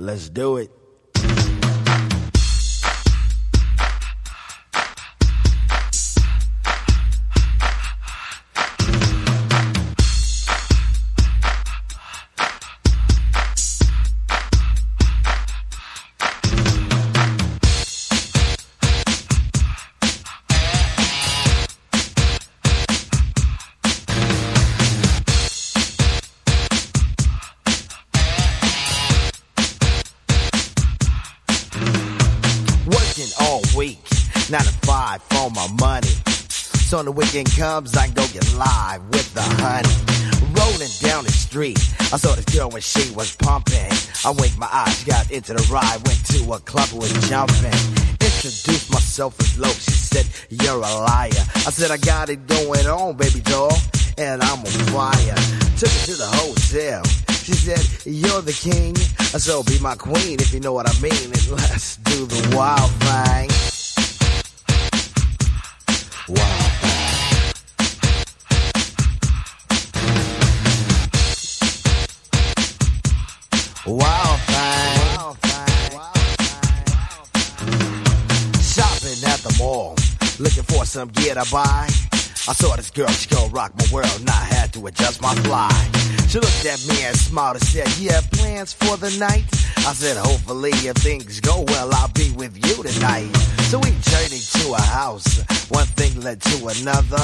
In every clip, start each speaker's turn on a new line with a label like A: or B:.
A: Let's do it. Week, nine to five for my money. So when the weekend comes, I go get live with the honey. Rolling down the street, I saw this girl when she was pumping. I winked my eyes, got into the ride, went to a club, was jumping. Introduced myself as Loc, she said, You're a liar. I said, I got it going on, baby doll, and I'm a fire. Took her to the hotel. She said, You're the king, so be my queen if you know what I mean. And let's do the wild thing. Wild thing. Wild thing. Shopping at the mall, looking for some gear to buy. I saw this girl, she gon' rock my world, and I had to adjust my fly. She looked at me and smiled and said, You have plans for the night? I said, Hopefully, if things go well, I'll be with you tonight. So we journeyed to a house, one thing led to another.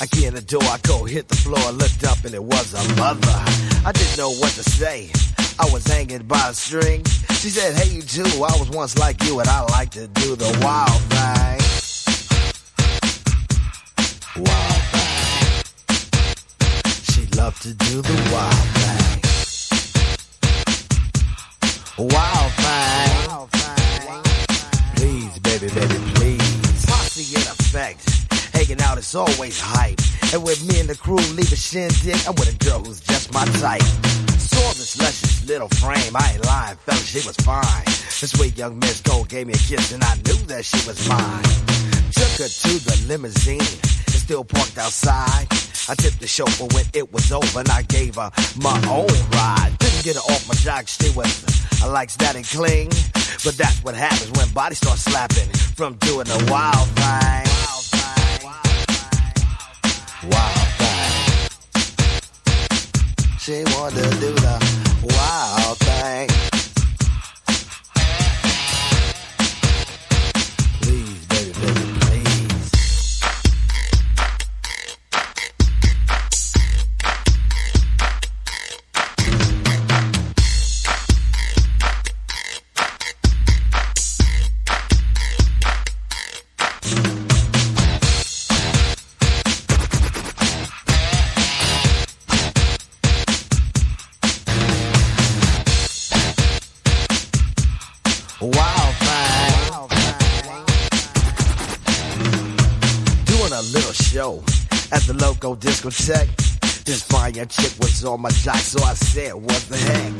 A: I get in the door, I go hit the floor, looked up, and it was a mother. I didn't know what to say. I was hanging by a string. She said, Hey, you too. I was once like you, and I like to do the wild thing. Wild thing. She loved to do the wild thing. Wild thing. Please, baby, baby, please. Posse in effect. Hanging out is always hype. And with me and the crew leave a shindig, I'm with a girl who's just my type. Saw this luscious little frame. I ain't lying, fella, she was fine. This sweet young Miss Gold gave me a kiss, and I knew that she was mine. Took her to the limousine. Still parked outside. I tipped the chauffeur when it was over, and I gave her my own ride. Couldn't get her off my jock. She was I likes that and cling, but that's what happens when bodies start slapping from doing the wild thing. Wild thing. She wanted to do the wild thing. A little show at the local discotheque. This fine young chick was on my jock, so I said, what the heck?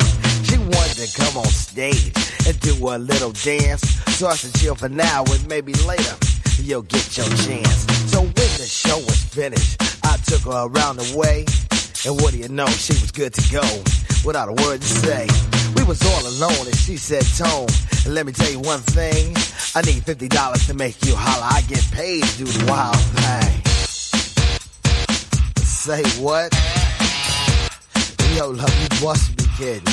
A: She wanted to come on stage and do a little dance. So I said, chill for now and maybe later you'll get your chance. So when the show was finished, I took her around the way. And what do you know, she was good to go without a word to say. We was all alone and she said, Tone, let me tell you one thing. I need $50 to make you holler. I get paid to do the wild thing. Say what? Yo, love, you must be kidding.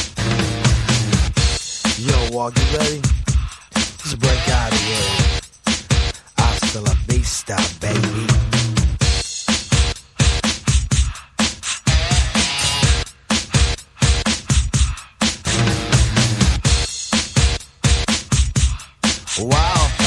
A: Yo, Walk, you ready? Let's break out of here. Hasta la vista, now.